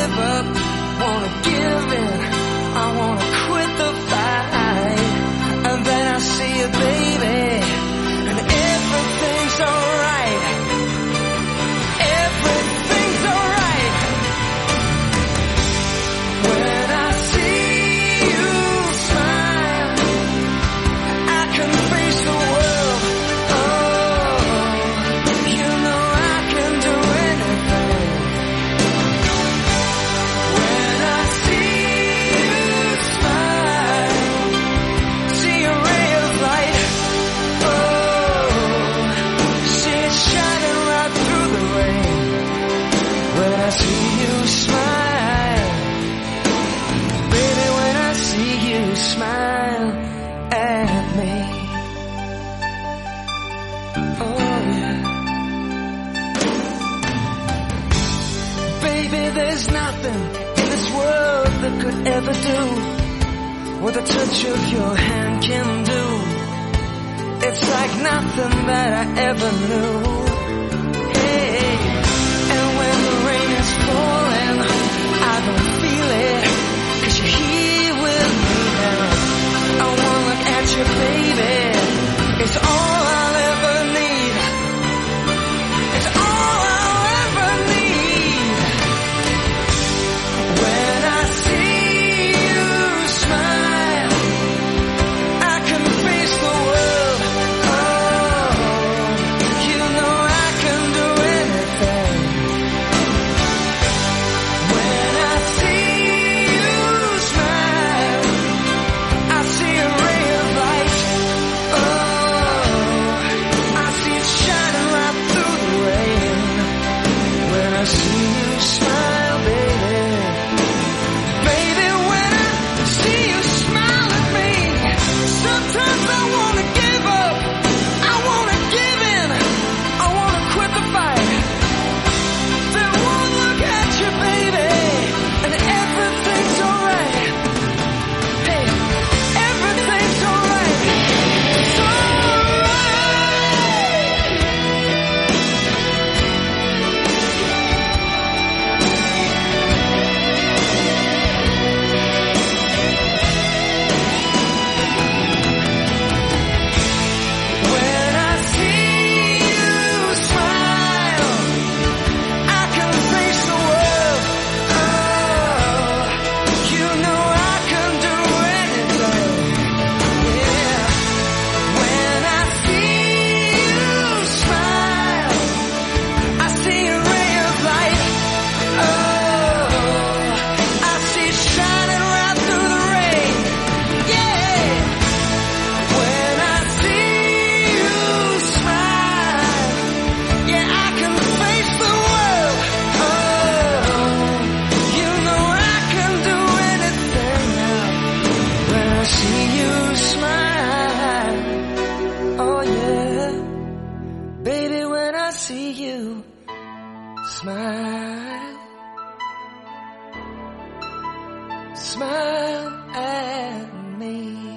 give up baby There's nothing in this world that could ever do what the touch of your hand can do. It's like nothing that I ever knew. Baby, when I see you, smile. Smile at me.